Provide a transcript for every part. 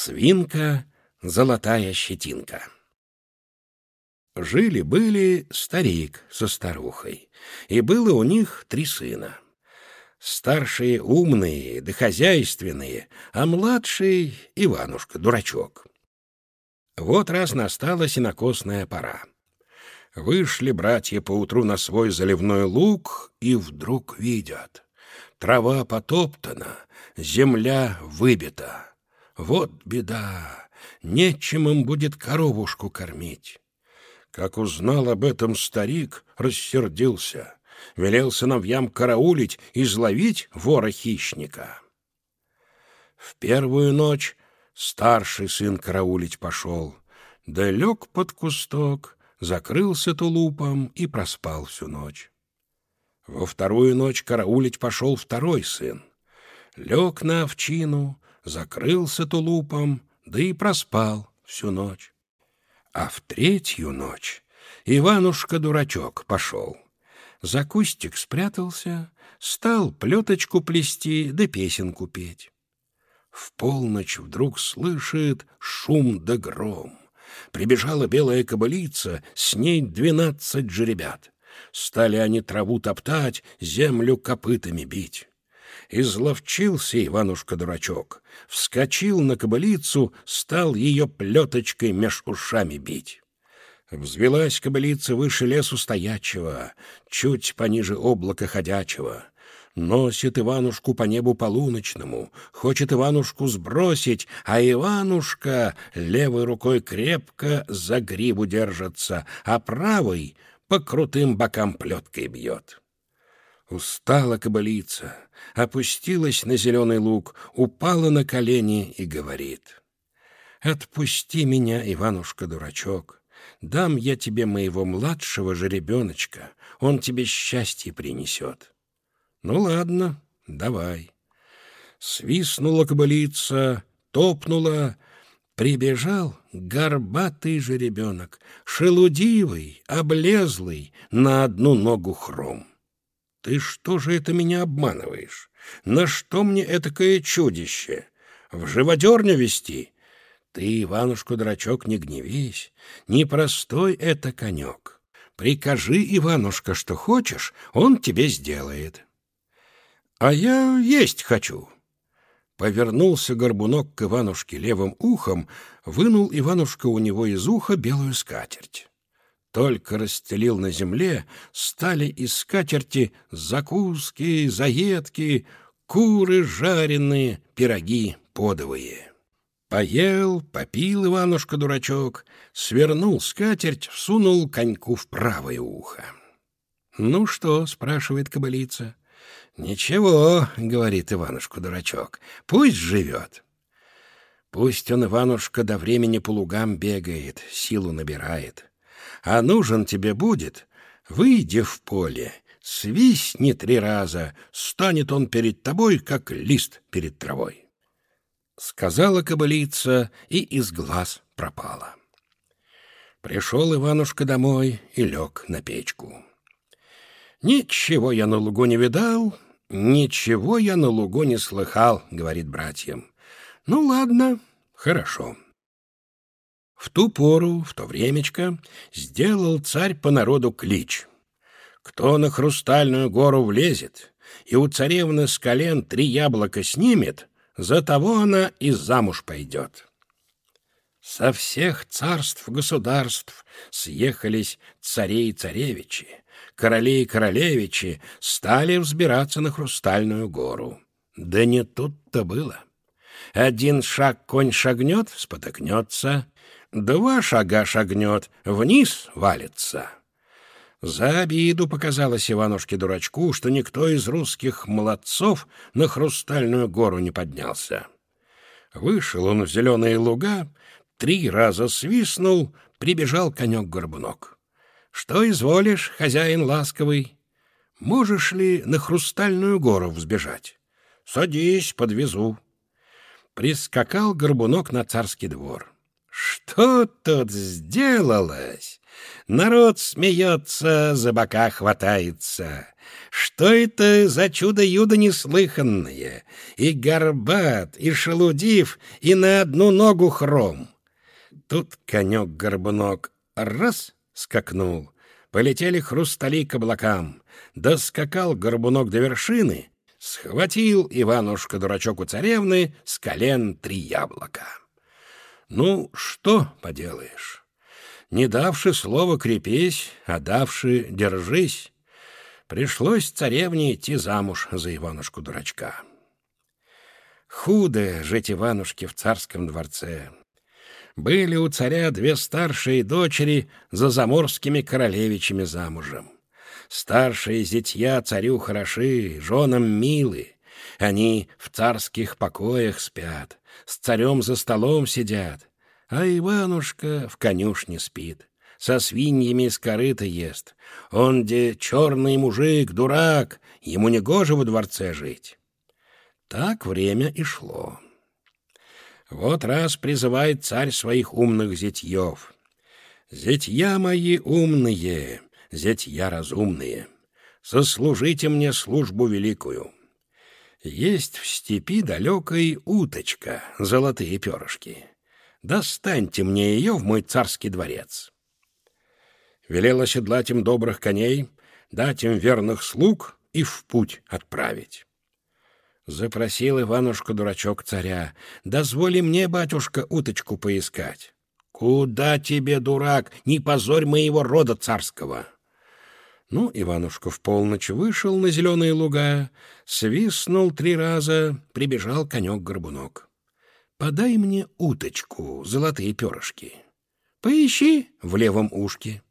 Свинка — золотая щетинка. Жили-были старик со старухой, и было у них три сына. Старшие умные да хозяйственные, а младший — Иванушка-дурачок. Вот раз настала сенокосная пора. Вышли братья поутру на свой заливной луг и вдруг видят. Трава потоптана, земля выбита. Вот беда, нечем им будет коровушку кормить. Как узнал об этом старик, рассердился, велел сыновьям караулить и зловить вора-хищника. В первую ночь старший сын караулить пошел, да лег под кусток, закрылся тулупом и проспал всю ночь. Во вторую ночь караулить пошел второй сын. Лег на овчину, закрылся тулупом, да и проспал всю ночь. А в третью ночь Иванушка-дурачок пошел. За кустик спрятался, стал плеточку плести да песенку петь. В полночь вдруг слышит шум да гром. Прибежала белая кобылица, с ней двенадцать жеребят. Стали они траву топтать, землю копытами бить. Изловчился Иванушка-дурачок, вскочил на кобылицу, стал ее плеточкой меж ушами бить. Взвелась кобылица выше лесу стоячего, чуть пониже облака ходячего. Носит Иванушку по небу полуночному, хочет Иванушку сбросить, а Иванушка левой рукой крепко за гриву держится, а правой по крутым бокам плеткой бьет. Устала кобылица, опустилась на зеленый луг, упала на колени и говорит. «Отпусти меня, Иванушка-дурачок, дам я тебе моего младшего жеребеночка, он тебе счастье принесет». «Ну ладно, давай». Свистнула кобылица, топнула, прибежал горбатый жеребенок, шелудивый, облезлый, на одну ногу хром. Ты что же это меня обманываешь? На что мне этакое чудище? В живодерню вести? Ты, Иванушка-дурачок, не гневись. Непростой это конек. Прикажи, Иванушка, что хочешь, он тебе сделает. А я есть хочу. Повернулся горбунок к Иванушке левым ухом, вынул Иванушка у него из уха белую скатерть только расстелил на земле, стали из скатерти закуски, заедки, куры жареные, пироги подовые. Поел, попил Иванушка-дурачок, свернул скатерть, всунул коньку в правое ухо. «Ну что?» — спрашивает кобылица. «Ничего», — говорит Иванушка-дурачок, — «пусть живет». Пусть он, Иванушка, до времени по лугам бегает, силу набирает а нужен тебе будет, выйди в поле, свистни три раза, станет он перед тобой, как лист перед травой. Сказала кобылица и из глаз пропала. Пришел Иванушка домой и лег на печку. «Ничего я на лугу не видал, ничего я на лугу не слыхал», — говорит братьям. «Ну, ладно, хорошо». В ту пору, в то времечко, сделал царь по народу клич. Кто на хрустальную гору влезет и у царевны с колен три яблока снимет, за того она и замуж пойдет. Со всех царств государств съехались цари и царевичи, короли и королевичи стали взбираться на хрустальную гору. Да не тут-то было. Один шаг конь шагнет, спотыкнется, Два шага шагнет, вниз валится. За обиду показалось Иванушке-дурачку, что никто из русских молодцов на Хрустальную гору не поднялся. Вышел он в зеленые луга, три раза свистнул, прибежал конек-горбунок. «Что изволишь, хозяин ласковый? Можешь ли на Хрустальную гору взбежать? Садись, подвезу». Прискакал горбунок на царский двор. Что тут сделалось? Народ смеется, за бока хватается. Что это за чудо-юдо неслыханное? И горбат, и шелудив, и на одну ногу хром. Тут конек-горбунок раз скакнул, полетели хрустали к облакам. Доскакал горбунок до вершины, схватил Иванушка-дурачок у царевны с колен три яблока. Ну, что поделаешь? Не давши слова крепись, а давши держись, пришлось царевне идти замуж за Иванушку-дурачка. Худо жить Иванушке в царском дворце. Были у царя две старшие дочери за заморскими королевичами замужем. Старшие зятья царю хороши, женам милы. Они в царских покоях спят, с царем за столом сидят, а Иванушка в конюшне спит, со свиньями из корыта ест. Он, где черный мужик, дурак, ему не гоже во дворце жить. Так время и шло. Вот раз призывает царь своих умных зятьев. «Зятья мои умные, зятья разумные, сослужите мне службу великую. Есть в степи далекой уточка, золотые перышки. Достаньте мне ее в мой царский дворец». Велел оседлать им добрых коней, дать им верных слуг и в путь отправить. Запросил Иванушка-дурачок царя. «Дозволи мне, батюшка, уточку поискать». «Куда тебе, дурак? Не позорь моего рода царского!» Ну, Иванушка в полночь вышел на зеленые луга, свистнул три раза, прибежал конек-горбунок. «Подай мне уточку, золотые перышки. Поищи в левом ушке».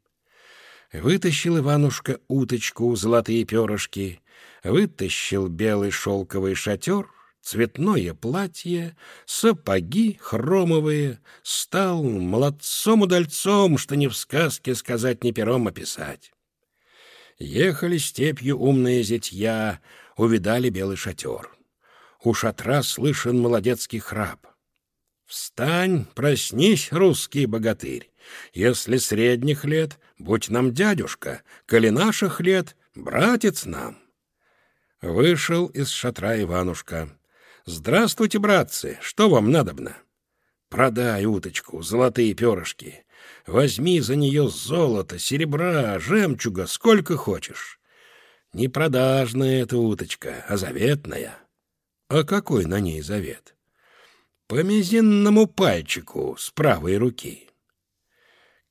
Вытащил Иванушка уточку, золотые перышки, вытащил белый шелковый шатер, цветное платье, сапоги хромовые, стал молодцом-удальцом, что ни в сказке сказать, ни пером описать. Ехали степью умные зятья, увидали белый шатер. У шатра слышен молодецкий храп. «Встань, проснись, русский богатырь! Если средних лет, будь нам дядюшка, коли наших лет, братец нам!» Вышел из шатра Иванушка. «Здравствуйте, братцы! Что вам надобно?» «Продай уточку, золотые перышки. Возьми за нее золото, серебра, жемчуга, сколько хочешь. Не продажная эта уточка, а заветная». «А какой на ней завет?» «По мизинному пальчику с правой руки».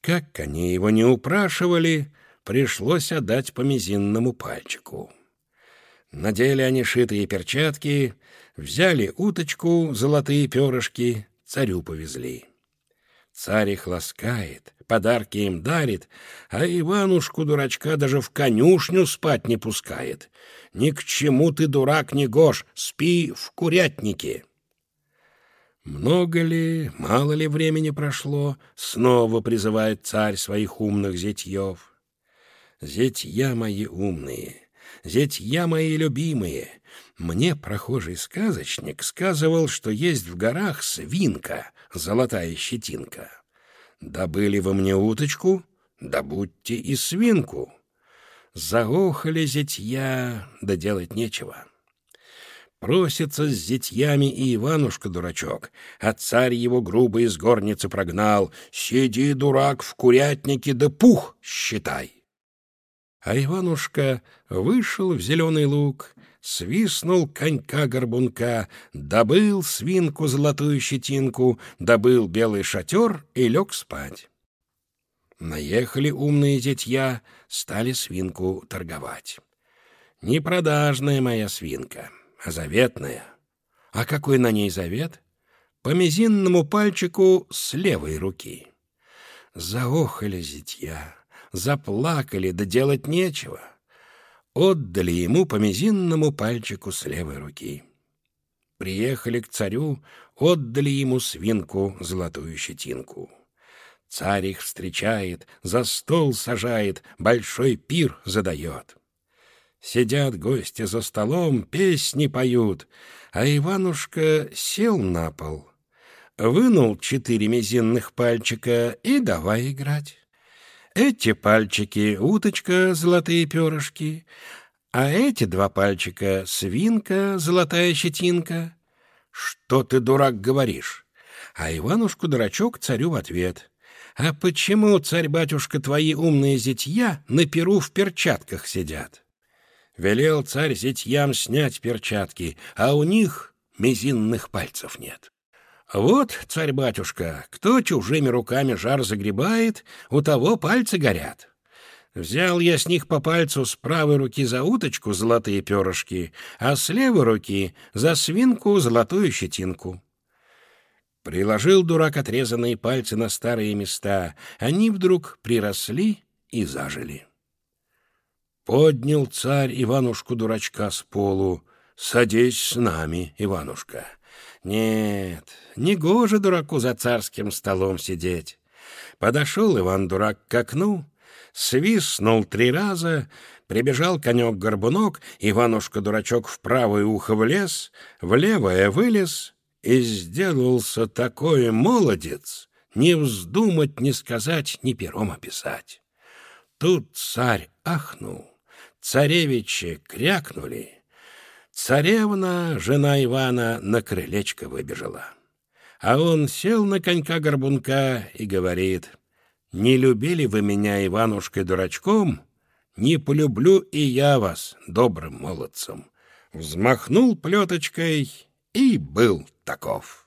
Как они его не упрашивали, пришлось отдать по мизинному пальчику. Надели они шитые перчатки, взяли уточку, золотые перышки, царю повезли. Царь их ласкает, подарки им дарит, а Иванушку-дурачка даже в конюшню спать не пускает. Ни к чему ты, дурак, не гош, спи в курятнике. Много ли, мало ли времени прошло, снова призывает царь своих умных зятьев. Зятья мои умные, зятья мои любимые, мне прохожий сказочник сказывал, что есть в горах свинка, золотая щетинка. Добыли вы мне уточку, добудьте и свинку. Заохали зятья, да делать нечего. Просится с зятьями и Иванушка-дурачок, а царь его грубо из горницы прогнал. «Сиди, дурак, в курятнике, да пух считай!» А Иванушка вышел в зеленый луг, свистнул конька-горбунка, добыл свинку золотую щетинку, добыл белый шатер и лег спать. Наехали умные детья, стали свинку торговать. Не продажная моя свинка, а заветная. А какой на ней завет? По мизинному пальчику с левой руки. Заохали зятья заплакали, да делать нечего. Отдали ему по мизинному пальчику с левой руки. Приехали к царю, отдали ему свинку, золотую щетинку. Царь их встречает, за стол сажает, большой пир задает. Сидят гости за столом, песни поют, а Иванушка сел на пол, вынул четыре мизинных пальчика и давай играть. Эти пальчики — уточка, золотые перышки, а эти два пальчика — свинка, золотая щетинка. Что ты, дурак, говоришь? А Иванушку-дурачок царю в ответ. А почему, царь-батюшка, твои умные зятья на перу в перчатках сидят? Велел царь зятьям снять перчатки, а у них мизинных пальцев нет. Вот, царь-батюшка, кто чужими руками жар загребает, у того пальцы горят. Взял я с них по пальцу с правой руки за уточку золотые перышки, а с левой руки за свинку золотую щетинку. Приложил дурак отрезанные пальцы на старые места, они вдруг приросли и зажили. Поднял царь Иванушку-дурачка с полу. «Садись с нами, Иванушка». Нет, не гоже дураку за царским столом сидеть. Подошел Иван-дурак к окну, свистнул три раза, прибежал конек-горбунок, Иванушка-дурачок в правое ухо влез, в левое вылез и сделался такой молодец, не вздумать, не сказать, ни пером описать. Тут царь ахнул, царевичи крякнули — Царевна, жена Ивана, на крылечко выбежала. А он сел на конька-горбунка и говорит, «Не любили вы меня, Иванушкой-дурачком, не полюблю и я вас, добрым молодцем». Взмахнул плеточкой и был таков.